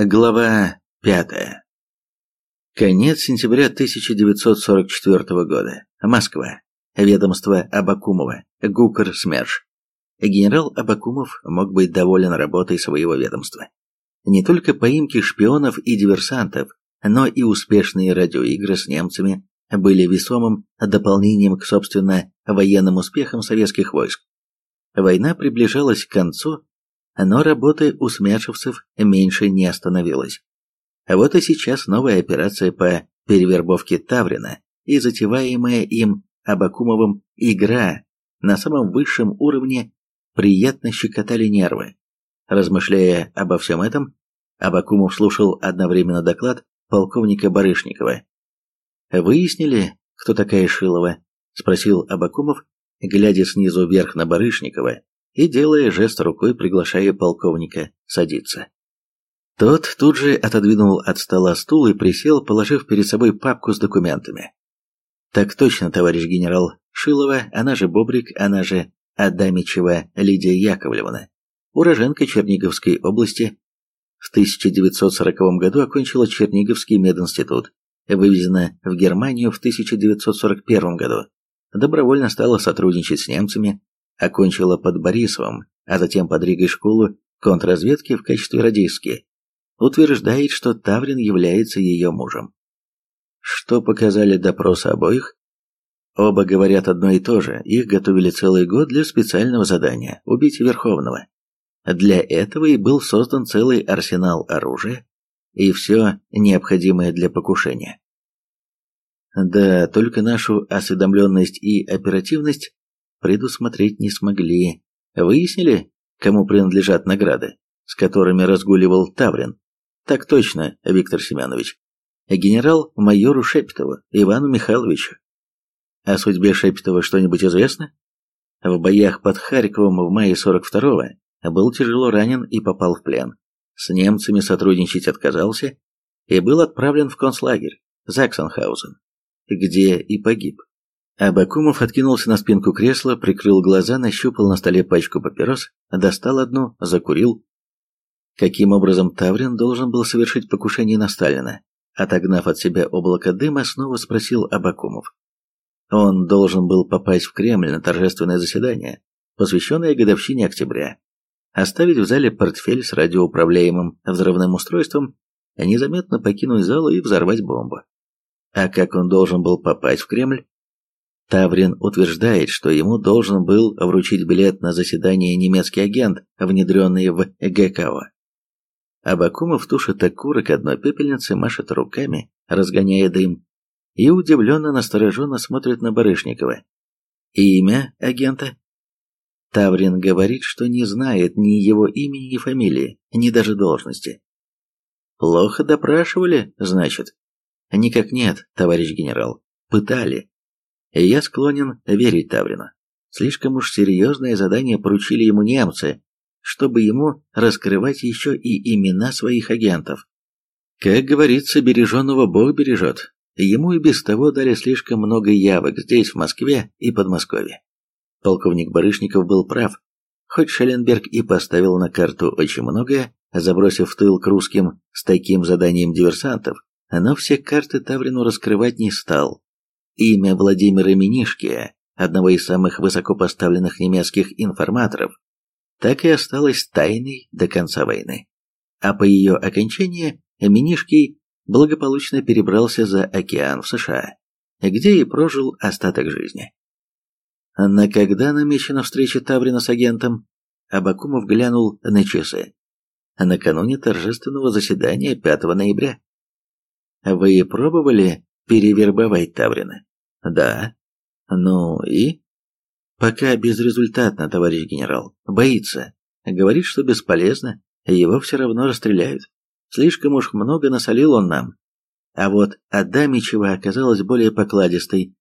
Глава пятая. Конец сентября 1944 года. Москва. Ведомство Абакумова. Гукр СМЕРШ. Генерал Абакумов мог быть доволен работой своего ведомства. Не только поимки шпионов и диверсантов, но и успешные радиоигры с немцами были весомым дополнением к, собственно, военным успехам советских войск. Война приближалась к концу, но работы у смершевцев меньше не остановилась. А вот и сейчас новая операция по перевербовке Таврина и затеваемая им Абакумовым игра на самом высшем уровне приятно щекотали нервы. Размышляя обо всем этом, Абакумов слушал одновременно доклад полковника Барышникова. «Выяснили, кто такая Шилова?» – спросил Абакумов, глядя снизу вверх на Барышникова и делая жест рукой, приглашая полковника садиться. Тот тут же отодвинул от стола стул и присел, положив перед собой папку с документами. «Так точно, товарищ генерал. Шилова, она же Бобрик, она же Адамичева Лидия Яковлевна, уроженка Черниговской области, в 1940 году окончила Черниговский мединститут, вывезена в Германию в 1941 году, добровольно стала сотрудничать с немцами, окончила под Борисовым, а затем под Ригой школу контрразведки в качестве радистки, утверждает, что Таврин является ее мужем. Что показали допросы обоих? Оба говорят одно и то же, их готовили целый год для специального задания – убить Верховного. Для этого и был создан целый арсенал оружия и все необходимое для покушения. Да, только нашу осведомленность и оперативность предусмотреть не смогли. Выяснили, кому принадлежат награды, с которыми разгуливал Таврин? Так точно, Виктор Семенович. Генерал-майору Шепетову Ивану Михайловичу. О судьбе Шепетова что-нибудь известно? В боях под Харьковом в мае 42-го был тяжело ранен и попал в плен. С немцами сотрудничать отказался и был отправлен в концлагерь Заксенхаузен, где и погиб. Абакумов откинулся на спинку кресла, прикрыл глаза, нащупал на столе пачку папирос, достал одну, закурил. Каким образом Таврин должен был совершить покушение на Сталина? Отогнав от себя облако дыма, снова спросил Абакумов. Он должен был попасть в Кремль на торжественное заседание, посвященное годовщине октября, оставить в зале портфель с радиоуправляемым взрывным устройством, незаметно покинуть зал и взорвать бомбу. А как он должен был попасть в Кремль? Таврин утверждает, что ему должен был вручить билет на заседание немецкий агент, внедренный в ГКО. Абакумов тушит окурок одной пепельницы, машет руками, разгоняя дым, и удивленно настороженно смотрит на Барышникова. Имя агента? Таврин говорит, что не знает ни его имени, ни фамилии, ни даже должности. Плохо допрашивали, значит? Никак нет, товарищ генерал. Пытали. И я склонен верить Таврину. Слишком уж серьезное задание поручили ему немцы, чтобы ему раскрывать еще и имена своих агентов. Как говорится, береженного Бог бережет. Ему и без того дали слишком много явок здесь, в Москве и Подмосковье. Полковник Барышников был прав. Хоть Шелленберг и поставил на карту очень многое, забросив в тыл к русским с таким заданием диверсантов, но все карты Таврину раскрывать не стал. Имя Владимира Минишки, одного из самых высокопоставленных немецких информаторов, так и осталось тайной до конца войны. А по ее окончании Минишкий благополучно перебрался за океан в США, где и прожил остаток жизни. На когда намечена встреча Таврина с агентом? Абакумов глянул на часы. Накануне торжественного заседания 5 ноября. Вы пробовали перевербовать Таврина? Да. Ну и? Пока безрезультатно, товарищ генерал. Боится. Говорит, что бесполезно. Его все равно расстреляют. Слишком уж много насолил он нам. А вот Адамичева оказалась более покладистой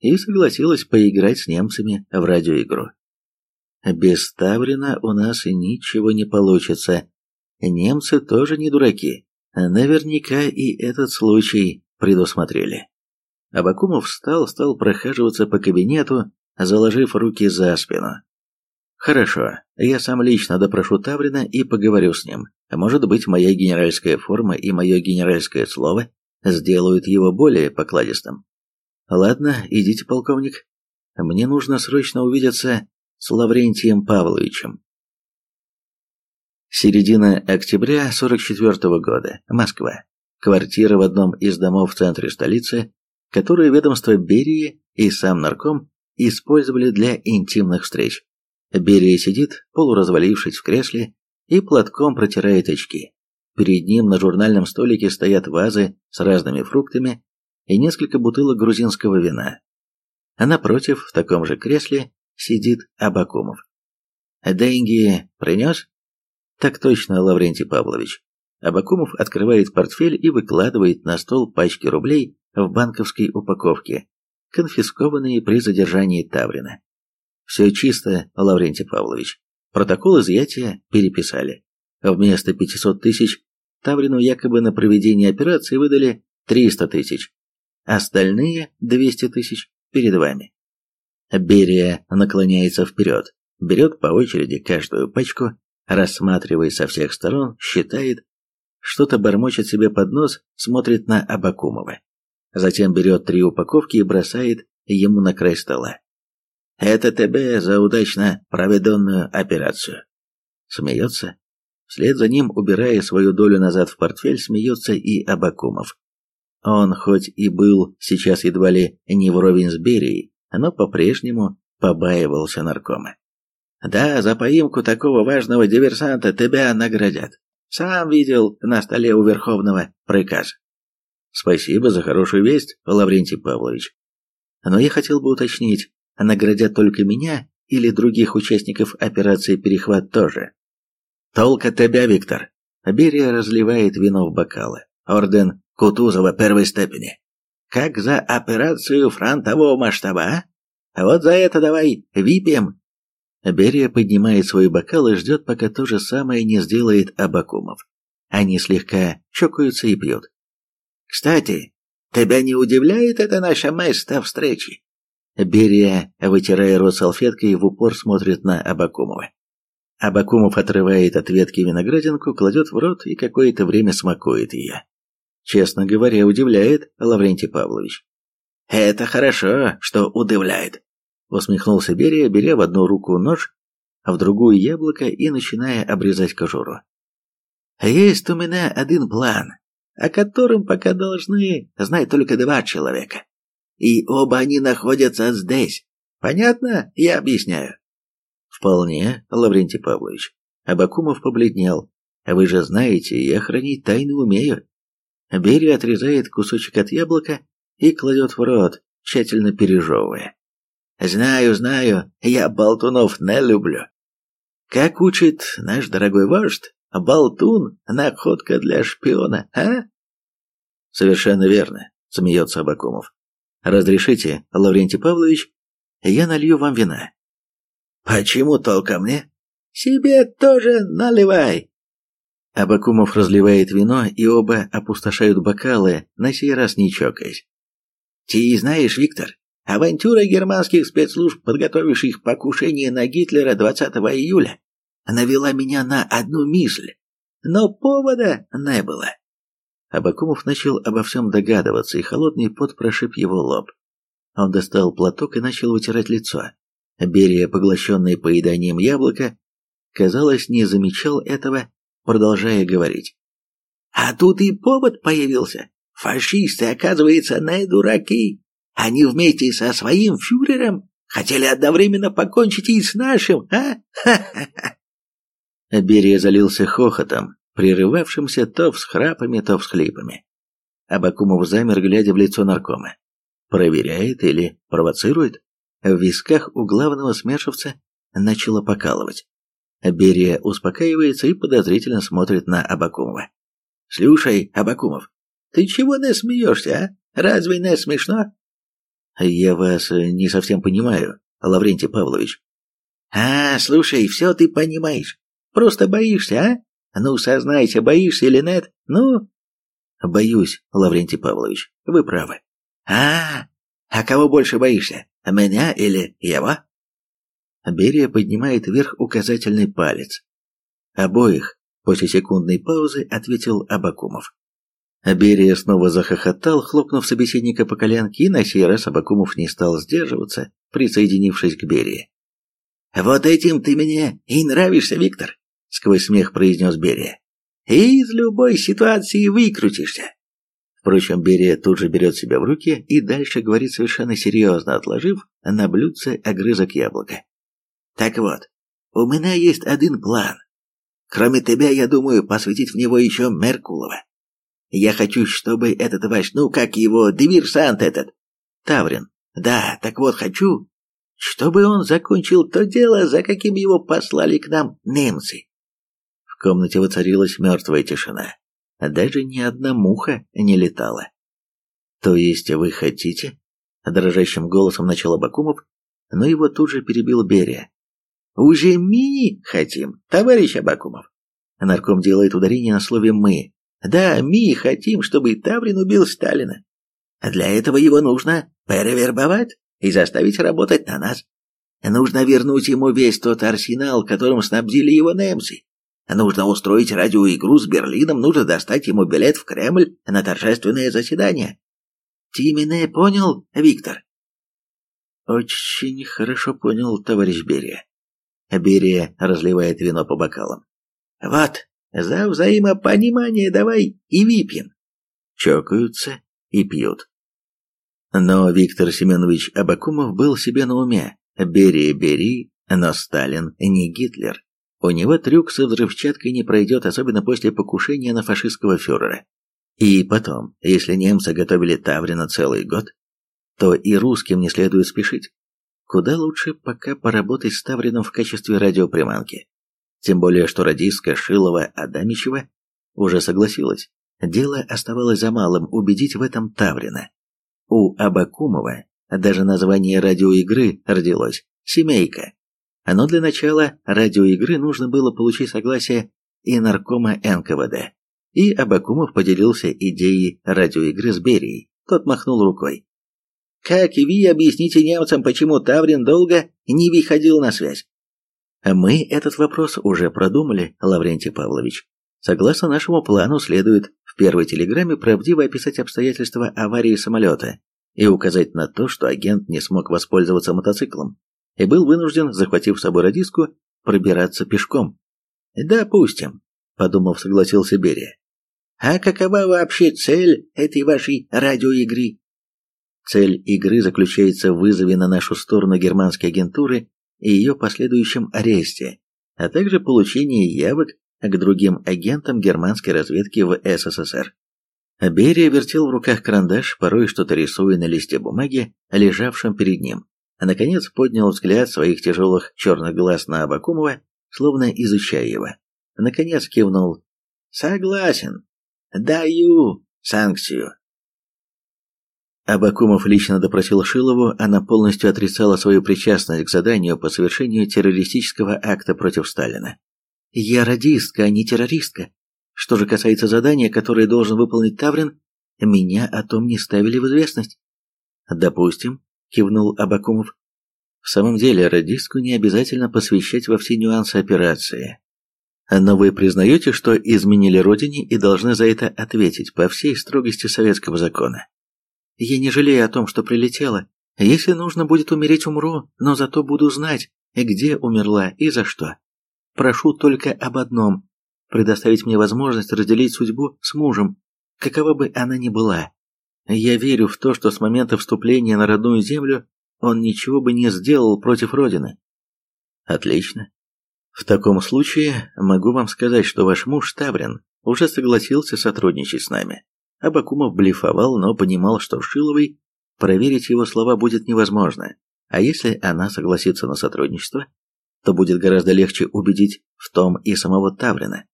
и согласилась поиграть с немцами в радиоигру. Без Таврина у нас ничего не получится. Немцы тоже не дураки. Наверняка и этот случай предусмотрели. Абакумов встал, стал прохаживаться по кабинету, заложив руки за спину. Хорошо, я сам лично допрошу Таврина и поговорю с ним. Может быть, моя генеральская форма и мое генеральское слово сделают его более покладистым. Ладно, идите, полковник. Мне нужно срочно увидеться с Лаврентием Павловичем. Середина октября 44 -го года. Москва. Квартира в одном из домов в центре столицы, которую ведомство Берии и сам нарком использовали для интимных встреч. Берия сидит, полуразвалившись в кресле, и платком протирает очки. Перед ним на журнальном столике стоят вазы с разными фруктами и несколько бутылок грузинского вина. А напротив, в таком же кресле, сидит Абакумов. «Деньги принес?» «Так точно, Лаврентий Павлович». Абакумов открывает портфель и выкладывает на стол пачки рублей в банковской упаковке, конфискованные при задержании Таврина. Все чисто, Лаврентий Павлович. Протокол изъятия переписали. Вместо 500 тысяч Таврину якобы на проведение операции выдали 300 тысяч. Остальные 200 тысяч перед вами. Берия наклоняется вперед, берет по очереди каждую пачку, рассматривая со всех сторон, считает, что-то бормочет себе под нос, смотрит на Абакумова. Затем берет три упаковки и бросает ему на край стола. Это тебе за удачно проведенную операцию. Смеется. Вслед за ним, убирая свою долю назад в портфель, смеется и Абакумов. Он хоть и был сейчас едва ли не вровень с Берией, но по-прежнему побаивался наркома. «Да, за поимку такого важного диверсанта тебя наградят. Сам видел на столе у Верховного приказ». «Спасибо за хорошую весть, Лаврентий Павлович. Но я хотел бы уточнить, наградят только меня или других участников операции «Перехват» тоже. Толка тебя, Виктор. Берия разливает вино в бокалы. Орден Кутузова первой степени. Как за операцию фронтового масштаба, а? Вот за это давай выпьем. Берия поднимает свой бокал и ждет, пока то же самое не сделает Абакумов. Они слегка чокаются и пьют. Кстати, тебя не удивляет это наша место встречи? Берия, вытирая рот салфеткой, в упор смотрит на Абакумова. Абакумов отрывает от ветки виноградинку, кладет в рот и какое-то время смакует ее. Честно говоря, удивляет Лаврентий Павлович. «Это хорошо, что удивляет», — усмехнулся Берия, беря в одну руку нож, а в другую яблоко и начиная обрезать кожуру. «Есть у меня один план, о котором пока должны знать только два человека и оба они находятся здесь. Понятно? Я объясняю. Вполне, Лаврентий Павлович. Абакумов побледнел. Вы же знаете, я хранить тайны умею. Берия отрезает кусочек от яблока и кладет в рот, тщательно пережевывая. Знаю, знаю, я болтунов не люблю. Как учит наш дорогой вождь, болтун — находка для шпиона, а? Совершенно верно, смеется Абакумов. «Разрешите, Лаврентий Павлович, я налью вам вина». «Почему только мне?» «Себе тоже наливай!» Абакумов разливает вино, и оба опустошают бокалы, на сей раз не чокаясь. «Ты знаешь, Виктор, авантюра германских спецслужб, подготовивших покушение на Гитлера 20 июля, навела меня на одну мысль, но повода не было. Абакумов начал обо всем догадываться, и холодный пот прошиб его лоб. Он достал платок и начал вытирать лицо. Берия, поглощенный поеданием яблока, казалось, не замечал этого, продолжая говорить. «А тут и повод появился. Фашисты, оказывается, не дураки. Они вместе со своим фюрером хотели одновременно покончить и с нашим, а? Ха-ха-ха!» Берия залился хохотом, прерывавшимся то всхрапами, то всхлипами. Абакумов замер, глядя в лицо наркома. Проверяет или провоцирует? В висках у главного смершевца начало покалывать. Берия успокаивается и подозрительно смотрит на Абакумова. «Слушай, Абакумов, ты чего не смеешься, а? Разве не смешно?» «Я вас не совсем понимаю, Лаврентий Павлович». «А, слушай, все ты понимаешь. Просто боишься, а? Ну, сознайся, боишься или нет? Ну? Боюсь, Лаврентий Павлович, вы правы. А, а кого больше боишься, меня или его? Берия поднимает вверх указательный палец. Обоих, после секундной паузы, ответил Абакумов. Берия снова захохотал, хлопнув собеседника по коленке, и на сей раз Абакумов не стал сдерживаться, присоединившись к Берии. «Вот этим ты мне и нравишься, Виктор», — сквозь смех произнес Берия. «И из любой ситуации выкрутишься». Впрочем, Берия тут же берет себя в руки и дальше говорит совершенно серьезно, отложив на блюдце огрызок яблока. «Так вот, у меня есть один план. Кроме тебя, я думаю, посвятить в него еще Меркулова. Я хочу, чтобы этот ваш, ну как его, диверсант этот, Таврин. Да, так вот хочу, чтобы он закончил то дело, за каким его послали к нам немцы. В комнате воцарилась мертвая тишина. Даже ни одна муха не летала. То есть вы хотите? Дрожащим голосом начал Абакумов, но его тут же перебил Берия. Уже ми хотим, товарищ Абакумов. Нарком делает ударение на слове «мы». Да, ми хотим, чтобы Таврин убил Сталина. А для этого его нужно перевербовать и заставить работать на нас. Нужно вернуть ему весь тот арсенал, которым снабдили его немцы. Нужно устроить радиоигру с Берлином, нужно достать ему билет в Кремль на торжественное заседание. Ты меня понял, Виктор? Очень хорошо понял, товарищ Берия. Берия разливает вино по бокалам. Вот, за взаимопонимание давай и выпьем. Чокаются и пьют. Но Виктор Семенович Абакумов был себе на уме. Бери, бери, но Сталин не Гитлер. У него трюк со взрывчаткой не пройдет, особенно после покушения на фашистского фюрера. И потом, если немцы готовили Таврина целый год, то и русским не следует спешить. Куда лучше пока поработать с Таврином в качестве радиоприманки. Тем более, что радистка Шилова Адамичева уже согласилась. Дело оставалось за малым убедить в этом Таврина. У Абакумова даже название радиоигры родилось «Семейка». Но для начала радиоигры нужно было получить согласие и наркома НКВД. И Абакумов поделился идеей радиоигры с Берией. Тот махнул рукой. «Как вы объясните немцам, почему Таврин долго не выходил на связь?» «Мы этот вопрос уже продумали, Лаврентий Павлович. Согласно нашему плану, следует в первой телеграмме правдиво описать обстоятельства аварии самолета и указать на то, что агент не смог воспользоваться мотоциклом и был вынужден, захватив с собой радиску, пробираться пешком. «Допустим», — подумав, согласился Берия. «А какова вообще цель этой вашей радиоигры?» Цель игры заключается в вызове на нашу сторону германской агентуры и ее последующем аресте, а также получении явок к другим агентам германской разведки в СССР. Берия вертел в руках карандаш, порой что-то рисуя на листе бумаги, лежавшем перед ним, наконец поднял взгляд своих тяжелых черных глаз на Абакумова, словно изучая его. Наконец кивнул. «Согласен. Даю санкцию». Абакумов лично допросил Шилову, она полностью отрицала свою причастность к заданию по совершению террористического акта против Сталина. Я радистка, а не террористка. Что же касается задания, которое должен выполнить Таврин, меня о том не ставили в известность. Допустим, кивнул Абакумов. В самом деле, радистку не обязательно посвящать во все нюансы операции. Но вы признаете, что изменили родине и должны за это ответить по всей строгости советского закона. Я не жалею о том, что прилетела. Если нужно будет умереть, умру, но зато буду знать, где умерла и за что. Прошу только об одном – предоставить мне возможность разделить судьбу с мужем, какова бы она ни была. Я верю в то, что с момента вступления на родную землю он ничего бы не сделал против Родины. Отлично. В таком случае могу вам сказать, что ваш муж Таврин уже согласился сотрудничать с нами. Абакумов блефовал, но понимал, что Шиловой проверить его слова будет невозможно. А если она согласится на сотрудничество, то будет гораздо легче убедить в том и самого Таврина.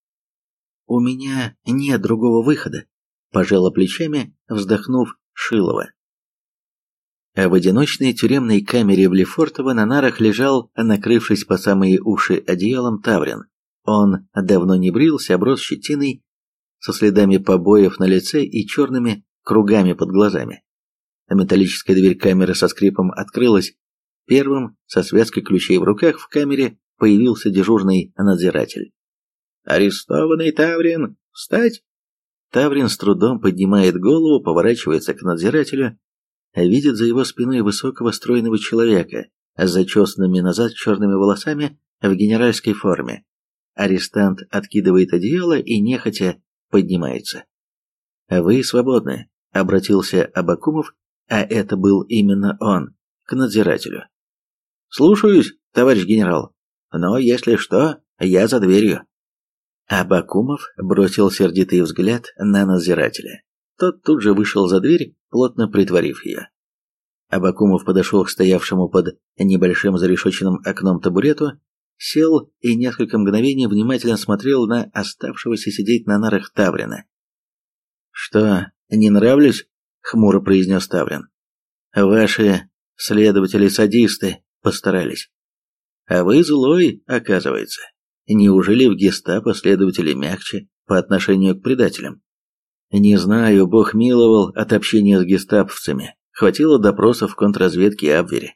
«У меня нет другого выхода», – пожала плечами, вздохнув Шилова. А в одиночной тюремной камере в Лефортово на нарах лежал, накрывшись по самые уши одеялом, Таврин. Он давно не брился, оброс щетиной, со следами побоев на лице и черными кругами под глазами. Металлическая дверь камеры со скрипом открылась, Первым, со связкой ключей в руках, в камере появился дежурный надзиратель. «Арестованный Таврин! Встать!» Таврин с трудом поднимает голову, поворачивается к надзирателю, видит за его спиной высокого стройного человека с зачесанными назад черными волосами в генеральской форме. Арестант откидывает одеяло и нехотя поднимается. «Вы свободны», — обратился Абакумов, а это был именно он, к надзирателю. «Слушаюсь, товарищ генерал, но если что, я за дверью». Абакумов бросил сердитый взгляд на надзирателя. Тот тут же вышел за дверь, плотно притворив ее. Абакумов подошел к стоявшему под небольшим зарешоченным окном табурету, сел и несколько мгновений внимательно смотрел на оставшегося сидеть на нарах Таврина. «Что, не нравлюсь?» — хмуро произнес Таврин. «Ваши следователи-садисты постарались. А вы злой, оказывается. Неужели в гестапо следователи мягче по отношению к предателям? Не знаю, бог миловал от общения с гестаповцами. Хватило допросов в контрразведке и Абвере.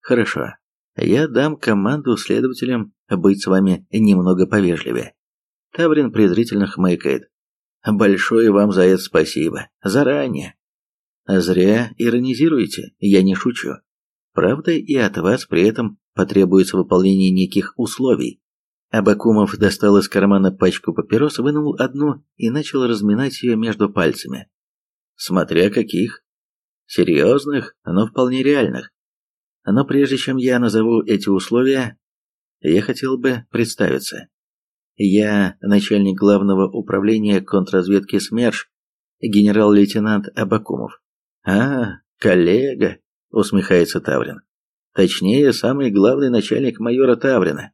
Хорошо, я дам команду следователям быть с вами немного повежливее. Таврин презрительно хмыкает. Большое вам за это спасибо. Заранее. Зря иронизируете, я не шучу. Правда, и от вас при этом потребуется выполнение неких условий. Абакумов достал из кармана пачку папирос, вынул одну и начал разминать ее между пальцами. Смотря каких. Серьезных, но вполне реальных. Но прежде чем я назову эти условия, я хотел бы представиться. Я начальник главного управления контрразведки СМЕРШ, генерал-лейтенант Абакумов. А, коллега, усмехается Таврин. Точнее, самый главный начальник майора Таврина.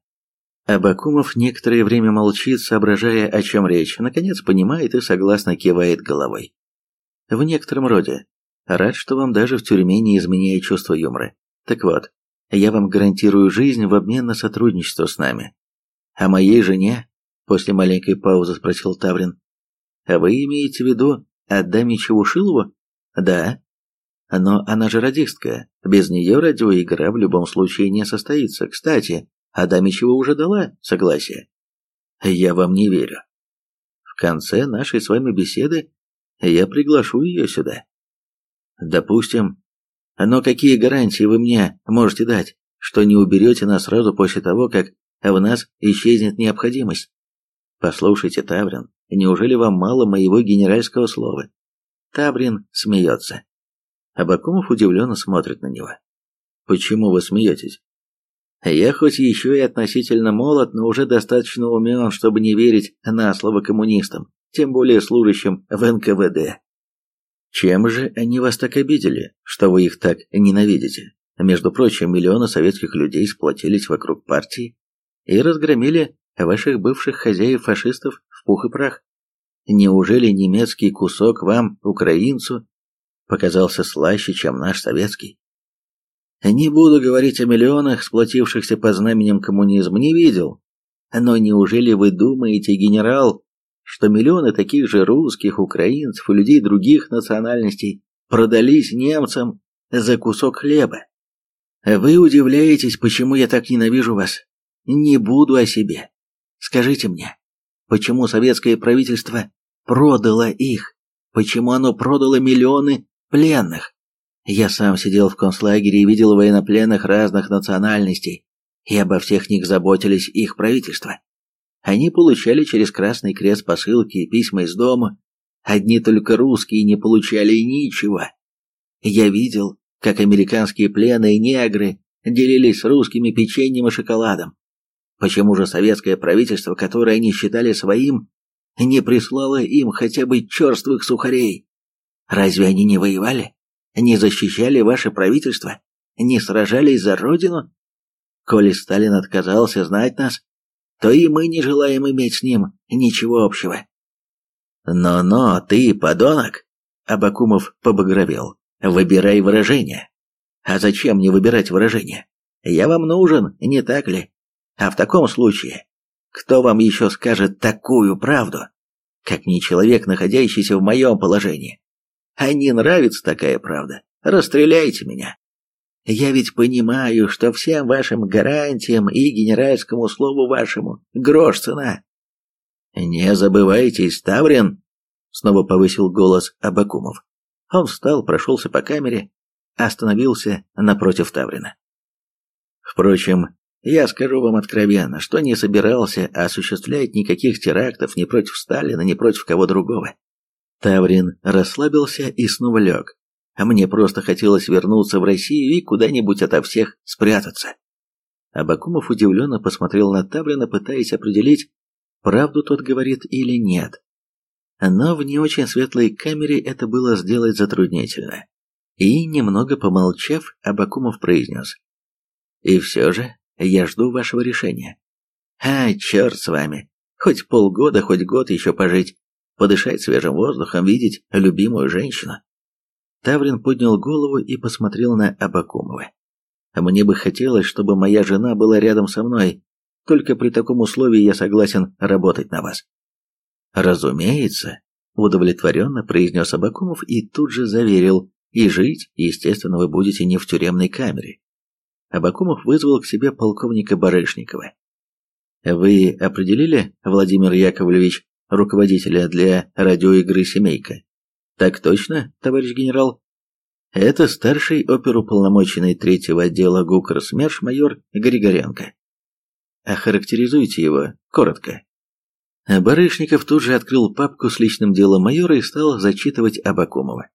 Абакумов некоторое время молчит, соображая, о чем речь, наконец понимает и согласно кивает головой. В некотором роде. Рад, что вам даже в тюрьме не изменяет чувство юмора. Так вот, я вам гарантирую жизнь в обмен на сотрудничество с нами. А моей жене, после маленькой паузы спросил Таврин, а вы имеете в виду Адаме Чевушилову? Да. Но она же радистка. Без нее радиоигра в любом случае не состоится. Кстати, Адамичева уже дала согласие. Я вам не верю. В конце нашей с вами беседы я приглашу ее сюда. Допустим. Но какие гарантии вы мне можете дать, что не уберете нас сразу после того, как в нас исчезнет необходимость? Послушайте, Таврин, неужели вам мало моего генеральского слова? Таврин смеется. Абакумов удивленно смотрит на него. Почему вы смеетесь? Я хоть еще и относительно молод, но уже достаточно умен, чтобы не верить на слово коммунистам, тем более служащим в НКВД. Чем же они вас так обидели, что вы их так ненавидите? Между прочим, миллионы советских людей сплотились вокруг партии и разгромили ваших бывших хозяев-фашистов в пух и прах. Неужели немецкий кусок вам, украинцу, показался слаще, чем наш советский? Не буду говорить о миллионах, сплотившихся под знаменем коммунизма, не видел. Но неужели вы думаете, генерал, что миллионы таких же русских, украинцев и людей других национальностей продались немцам за кусок хлеба? Вы удивляетесь, почему я так ненавижу вас? Не буду о себе. Скажите мне, почему советское правительство продало их? Почему оно продало миллионы пленных? Я сам сидел в концлагере и видел военнопленных разных национальностей, и обо всех них заботились их правительства. Они получали через Красный Крест посылки и письма из дома. Одни только русские не получали ничего. Я видел, как американские пленные негры делились с русскими печеньем и шоколадом. Почему же советское правительство, которое они считали своим, не прислало им хотя бы черствых сухарей? Разве они не воевали? Не защищали ваше правительство, не сражались за родину? Коли Сталин отказался знать нас, то и мы не желаем иметь с ним ничего общего. Но-но, ты, подонок, Абакумов побагровел, выбирай выражение. А зачем мне выбирать выражение? Я вам нужен, не так ли? А в таком случае, кто вам еще скажет такую правду, как не человек, находящийся в моем положении? А не нравится такая правда? Расстреляйте меня. Я ведь понимаю, что всем вашим гарантиям и генеральскому слову вашему грош цена. Не забывайтесь, Таврин, снова повысил голос Абакумов. Он встал, прошелся по камере, остановился напротив Таврина. Впрочем, я скажу вам откровенно, что не собирался осуществлять никаких терактов ни против Сталина, ни против кого другого. Таврин расслабился и снова лег. А мне просто хотелось вернуться в Россию и куда-нибудь ото всех спрятаться. Абакумов удивленно посмотрел на Таврина, пытаясь определить, правду тот говорит или нет. Но в не очень светлой камере это было сделать затруднительно. И, немного помолчав, Абакумов произнес. «И все же, я жду вашего решения. А, черт с вами. Хоть полгода, хоть год еще пожить подышать свежим воздухом, видеть любимую женщину. Таврин поднял голову и посмотрел на Абакумова. «Мне бы хотелось, чтобы моя жена была рядом со мной. Только при таком условии я согласен работать на вас». «Разумеется», — удовлетворенно произнес Абакумов и тут же заверил, «и жить, естественно, вы будете не в тюремной камере». Абакумов вызвал к себе полковника Барышникова. «Вы определили, Владимир Яковлевич, руководителя для радиоигры «Семейка». Так точно, товарищ генерал? Это старший оперуполномоченный третьего отдела ГУКР СМЕРШ майор Григоренко. Охарактеризуйте его коротко. Барышников тут же открыл папку с личным делом майора и стал зачитывать Абакумова.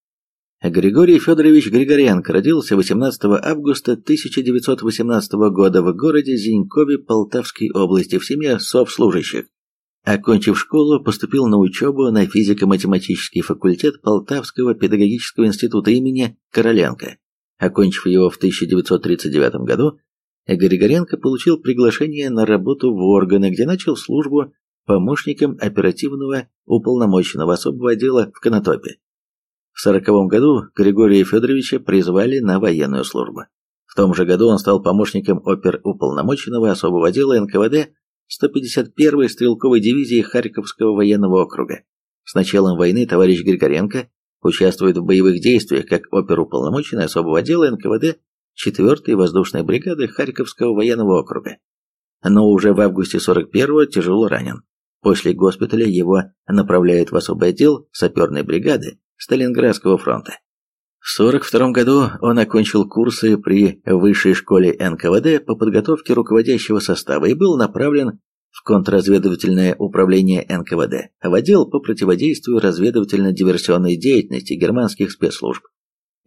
Григорий Федорович Григоренко родился 18 августа 1918 года в городе Зинькове Полтавской области в семье совслужащих. Окончив школу, поступил на учебу на физико-математический факультет Полтавского педагогического института имени Короленко. Окончив его в 1939 году, Григоренко получил приглашение на работу в органы, где начал службу помощником оперативного уполномоченного особого отдела в Конотопе. В 1940 году Григория Федоровича призвали на военную службу. В том же году он стал помощником оперуполномоченного особого отдела НКВД 151-й стрелковой дивизии Харьковского военного округа. С началом войны товарищ Григоренко участвует в боевых действиях как оперуполномоченный особого отдела НКВД 4-й воздушной бригады Харьковского военного округа. Но уже в августе 41-го тяжело ранен. После госпиталя его направляют в особый отдел саперной бригады Сталинградского фронта. В 1942 году он окончил курсы при Высшей школе НКВД по подготовке руководящего состава и был направлен в контрразведывательное управление НКВД, в отдел по противодействию разведывательно-диверсионной деятельности германских спецслужб.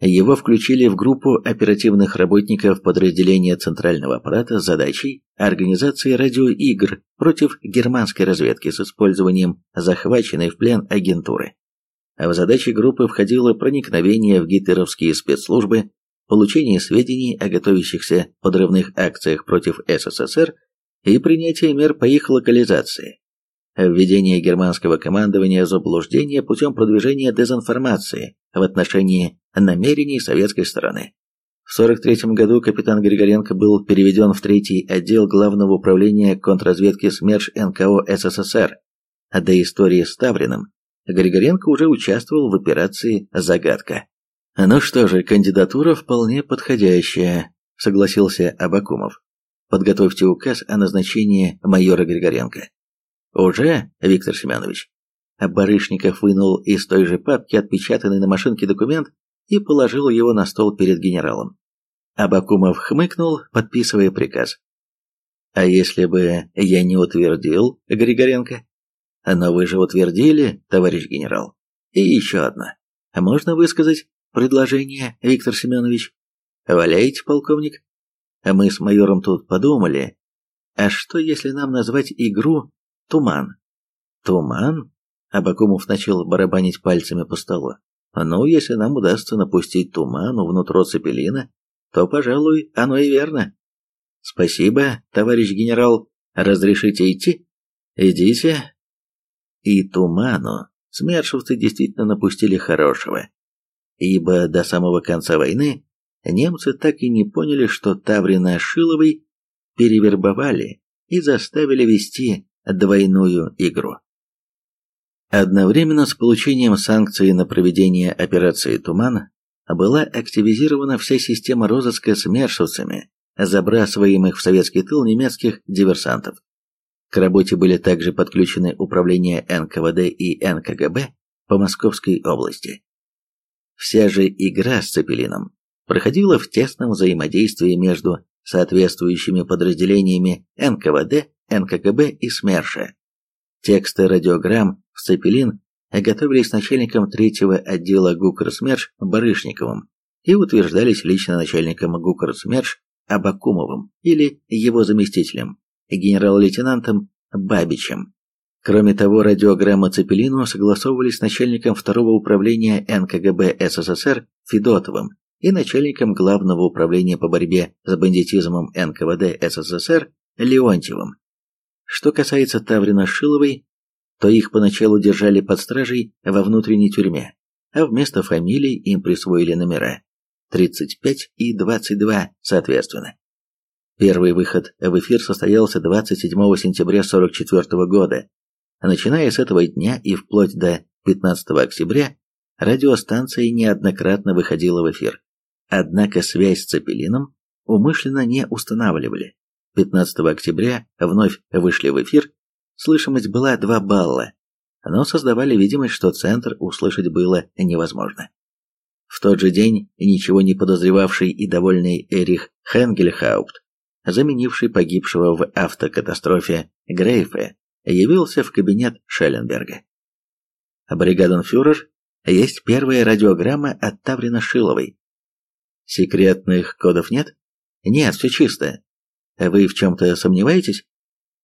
Его включили в группу оперативных работников подразделения Центрального аппарата с задачей организации радиоигр против германской разведки с использованием захваченной в плен агентуры а в задачи группы входило проникновение в гитлеровские спецслужбы, получение сведений о готовящихся подрывных акциях против СССР и принятие мер по их локализации, введение германского командования заблуждения путем продвижения дезинформации в отношении намерений советской стороны. В 1943 году капитан Григоренко был переведен в третий отдел Главного управления контрразведки СМЕРШ НКО СССР, до истории с Тавриным Григоренко уже участвовал в операции «Загадка». «Ну что же, кандидатура вполне подходящая», — согласился Абакумов. «Подготовьте указ о назначении майора Григоренко». «Уже, Виктор Семенович?» Барышников вынул из той же папки отпечатанный на машинке документ и положил его на стол перед генералом. Абакумов хмыкнул, подписывая приказ. «А если бы я не утвердил Григоренко?» Но вы же утвердили, товарищ генерал. И еще одна. Можно высказать предложение, Виктор Семенович? Валяете, полковник? Мы с майором тут подумали. А что, если нам назвать игру «Туман»? «Туман?» Абакумов начал барабанить пальцами по столу. «Ну, если нам удастся напустить туману внутрь цепелина, то, пожалуй, оно и верно». «Спасибо, товарищ генерал. Разрешите идти?» «Идите, и туману смершевцы действительно напустили хорошего, ибо до самого конца войны немцы так и не поняли, что Таврина Шиловой перевербовали и заставили вести двойную игру. Одновременно с получением санкций на проведение операции «Туман» была активизирована вся система розыска смершевцами, забрасываемых в советский тыл немецких диверсантов. К работе были также подключены управления НКВД и НКГБ по Московской области. Вся же игра с Цепелином проходила в тесном взаимодействии между соответствующими подразделениями НКВД, НКГБ и СМЕРШа. Тексты радиограмм в Цепелин готовились начальником третьего отдела ГУКРСМЕРШ Барышниковым и утверждались лично начальником ГУКРСМЕРШ Абакумовым или его заместителем, генерал-лейтенантом Бабичем. Кроме того, радиограммы Цепелину согласовывались с начальником второго управления НКГБ СССР Федотовым и начальником главного управления по борьбе с бандитизмом НКВД СССР Леонтьевым. Что касается Таврина Шиловой, то их поначалу держали под стражей во внутренней тюрьме, а вместо фамилий им присвоили номера 35 и 22 соответственно. Первый выход в эфир состоялся 27 сентября 1944 года Начиная с этого дня и вплоть до 15 октября радиостанция неоднократно выходила в эфир. Однако связь с Цепелином умышленно не устанавливали. 15 октября вновь вышли в эфир, слышимость была 2 балла, но создавали видимость, что центр услышать было невозможно. В тот же день ничего не подозревавший и довольный Эрих Хенгельхаупт, заменивший погибшего в автокатастрофе Грейфе, явился в кабинет Шелленберга. «Бригаденфюрер, есть первая радиограмма от Таврина Шиловой. Секретных кодов нет? Нет, все чисто. Вы в чем-то сомневаетесь?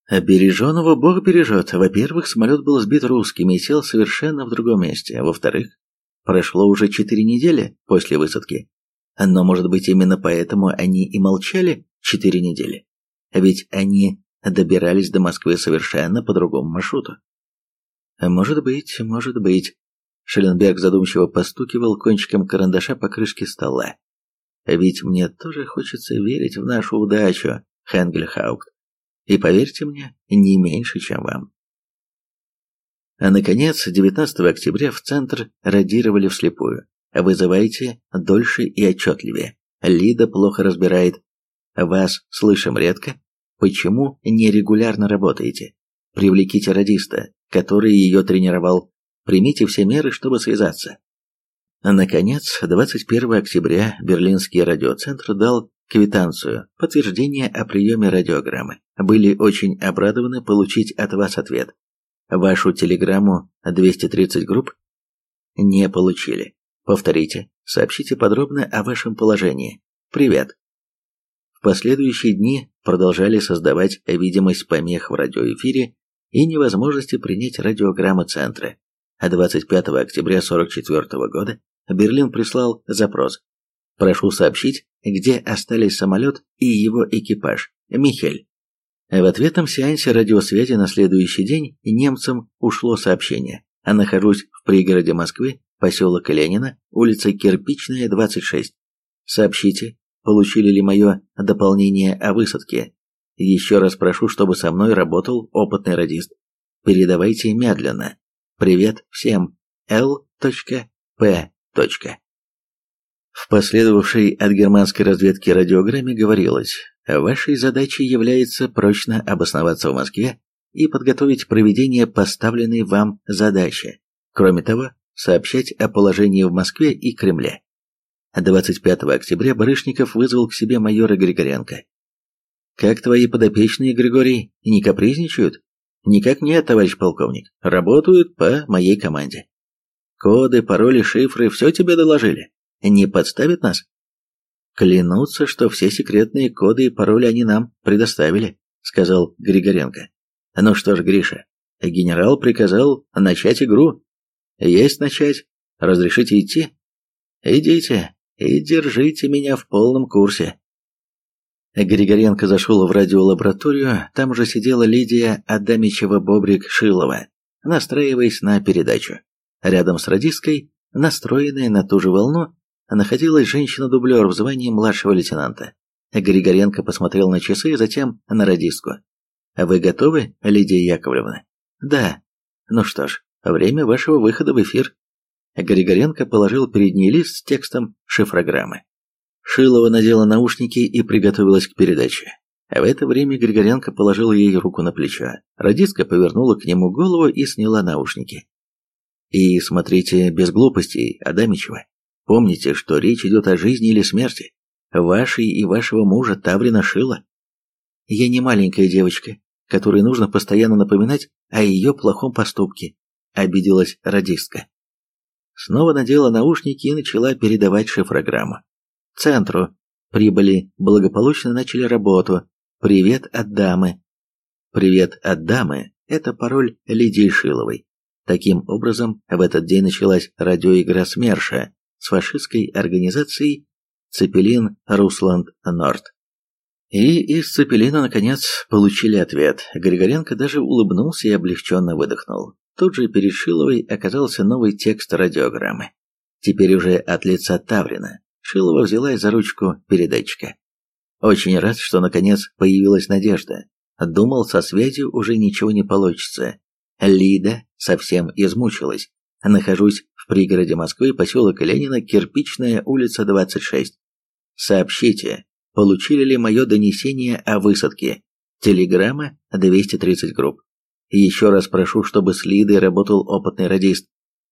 Береженого Бог бережет. Во-первых, самолет был сбит русскими и сел совершенно в другом месте. Во-вторых, прошло уже четыре недели после высадки. Но, может быть, именно поэтому они и молчали четыре недели. Ведь они добирались до Москвы совершенно по другому маршруту. «Может быть, может быть», — Шелленберг задумчиво постукивал кончиком карандаша по крышке стола. «Ведь мне тоже хочется верить в нашу удачу, Хенгельхаукт. И поверьте мне, не меньше, чем вам». А наконец, 19 октября в центр радировали вслепую. Вызывайте дольше и отчетливее. Лида плохо разбирает. Вас слышим редко, Почему нерегулярно работаете? Привлеките радиста, который ее тренировал. Примите все меры, чтобы связаться. Наконец, 21 октября Берлинский радиоцентр дал квитанцию, подтверждение о приеме радиограммы. Были очень обрадованы получить от вас ответ. Вашу телеграмму 230 групп не получили. Повторите, сообщите подробно о вашем положении. Привет. Последующие дни продолжали создавать видимость помех в радиоэфире и невозможности принять радиограммы центра. А 25 октября 1944 года Берлин прислал запрос. Прошу сообщить, где остались самолет и его экипаж. Михель. В ответном сеансе радиосвязи на следующий день немцам ушло сообщение. А нахожусь в пригороде Москвы, поселок Ленина, улица Кирпичная, 26. Сообщите, получили ли мое дополнение о высадке. Еще раз прошу, чтобы со мной работал опытный радист. Передавайте медленно. Привет всем. Л.П. В последовавшей от германской разведки радиограмме говорилось, вашей задачей является прочно обосноваться в Москве и подготовить проведение поставленной вам задачи. Кроме того, сообщать о положении в Москве и Кремле. 25 октября Барышников вызвал к себе майора Григоренко. «Как твои подопечные, Григорий, не капризничают?» «Никак нет, товарищ полковник. Работают по моей команде. Коды, пароли, шифры, все тебе доложили. Не подставят нас?» «Клянутся, что все секретные коды и пароли они нам предоставили», — сказал Григоренко. «Ну что ж, Гриша, генерал приказал начать игру. Есть начать. Разрешите идти?» «Идите, и держите меня в полном курсе». Григоренко зашел в радиолабораторию, там уже сидела Лидия Адамичева-Бобрик-Шилова, настраиваясь на передачу. Рядом с радисткой, настроенная на ту же волну, находилась женщина-дублер в звании младшего лейтенанта. Григоренко посмотрел на часы, затем на радистку. «Вы готовы, Лидия Яковлевна?» «Да». «Ну что ж, время вашего выхода в эфир». Григоренко положил перед ней лист с текстом шифрограммы. Шилова надела наушники и приготовилась к передаче. А в это время Григоренко положил ей руку на плечо. Радистка повернула к нему голову и сняла наушники. И смотрите без глупостей, Адамичева. Помните, что речь идет о жизни или смерти. Вашей и вашего мужа Таврина Шила. Я не маленькая девочка, которой нужно постоянно напоминать о ее плохом поступке, обиделась радистка. Снова надела наушники и начала передавать шифрограмму. Центру. Прибыли, благополучно начали работу. Привет от дамы. Привет от дамы – это пароль Лидии Шиловой. Таким образом, в этот день началась радиоигра СМЕРШа с фашистской организацией Цепелин Русланд Норд. И из Цепелина, наконец, получили ответ. Григоренко даже улыбнулся и облегченно выдохнул. Тут же перед Шиловой оказался новый текст радиограммы. Теперь уже от лица Таврина. Шилова взялась за ручку передатчика. Очень рад, что наконец появилась надежда. Думал, со связью уже ничего не получится. Лида совсем измучилась. Нахожусь в пригороде Москвы, поселок Ленина, Кирпичная улица, 26. Сообщите, получили ли мое донесение о высадке. Телеграмма 230 групп. Еще раз прошу, чтобы с Лидой работал опытный радист.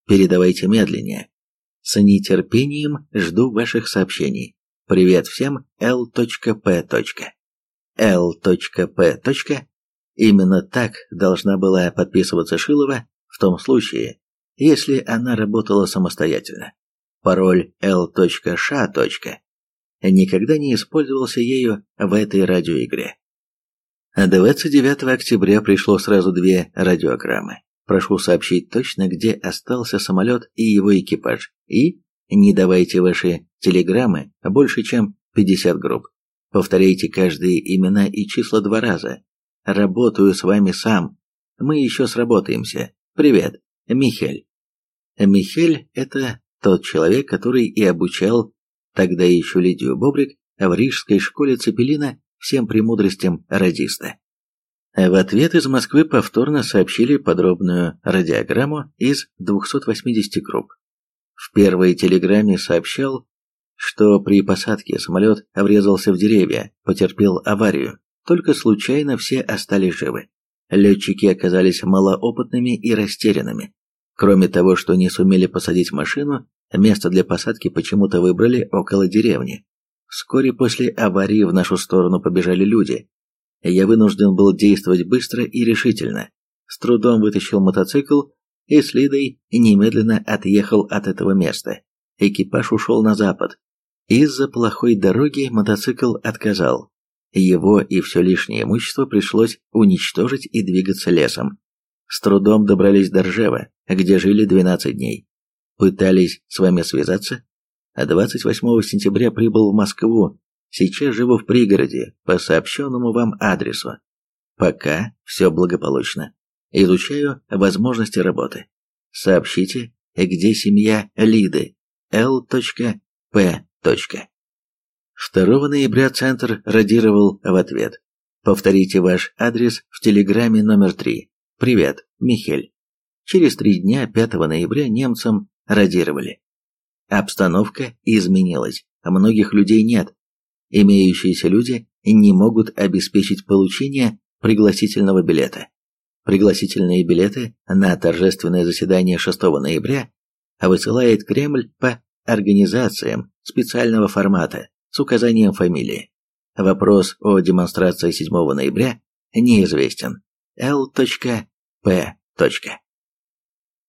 Передавайте медленнее. С нетерпением жду ваших сообщений. Привет всем, L.P. L.P. Именно так должна была подписываться Шилова в том случае, если она работала самостоятельно. Пароль L.Sh. никогда не использовался ею в этой радиоигре. 29 октября пришло сразу две радиограммы. Прошу сообщить точно, где остался самолет и его экипаж, и не давайте ваши телеграммы больше, чем 50 групп. Повторяйте каждые имена и числа два раза. Работаю с вами сам. Мы еще сработаемся. Привет, Михель. Михель – это тот человек, который и обучал тогда еще Лидию Бобрик в рижской школе Цепелина всем премудростям радиста. В ответ из Москвы повторно сообщили подробную радиограмму из 280 групп. В первой телеграмме сообщал, что при посадке самолет врезался в деревья, потерпел аварию, только случайно все остались живы. Летчики оказались малоопытными и растерянными. Кроме того, что не сумели посадить машину, место для посадки почему-то выбрали около деревни. Вскоре после аварии в нашу сторону побежали люди. Я вынужден был действовать быстро и решительно. С трудом вытащил мотоцикл и с Лидой немедленно отъехал от этого места. Экипаж ушел на запад. Из-за плохой дороги мотоцикл отказал. Его и все лишнее имущество пришлось уничтожить и двигаться лесом. С трудом добрались до Ржева, где жили 12 дней. Пытались с вами связаться? А 28 сентября прибыл в Москву. Сейчас живу в пригороде, по сообщенному вам адресу. Пока все благополучно. Изучаю возможности работы. Сообщите, где семья Лиды. L.P. 2 ноября Центр радировал в ответ. Повторите ваш адрес в телеграмме номер 3. Привет, Михель. Через три дня, 5 ноября, немцам радировали. Обстановка изменилась, а многих людей нет. Имеющиеся люди не могут обеспечить получение пригласительного билета. Пригласительные билеты на торжественное заседание 6 ноября высылает Кремль по организациям специального формата с указанием фамилии. Вопрос о демонстрации 7 ноября неизвестен. L.P.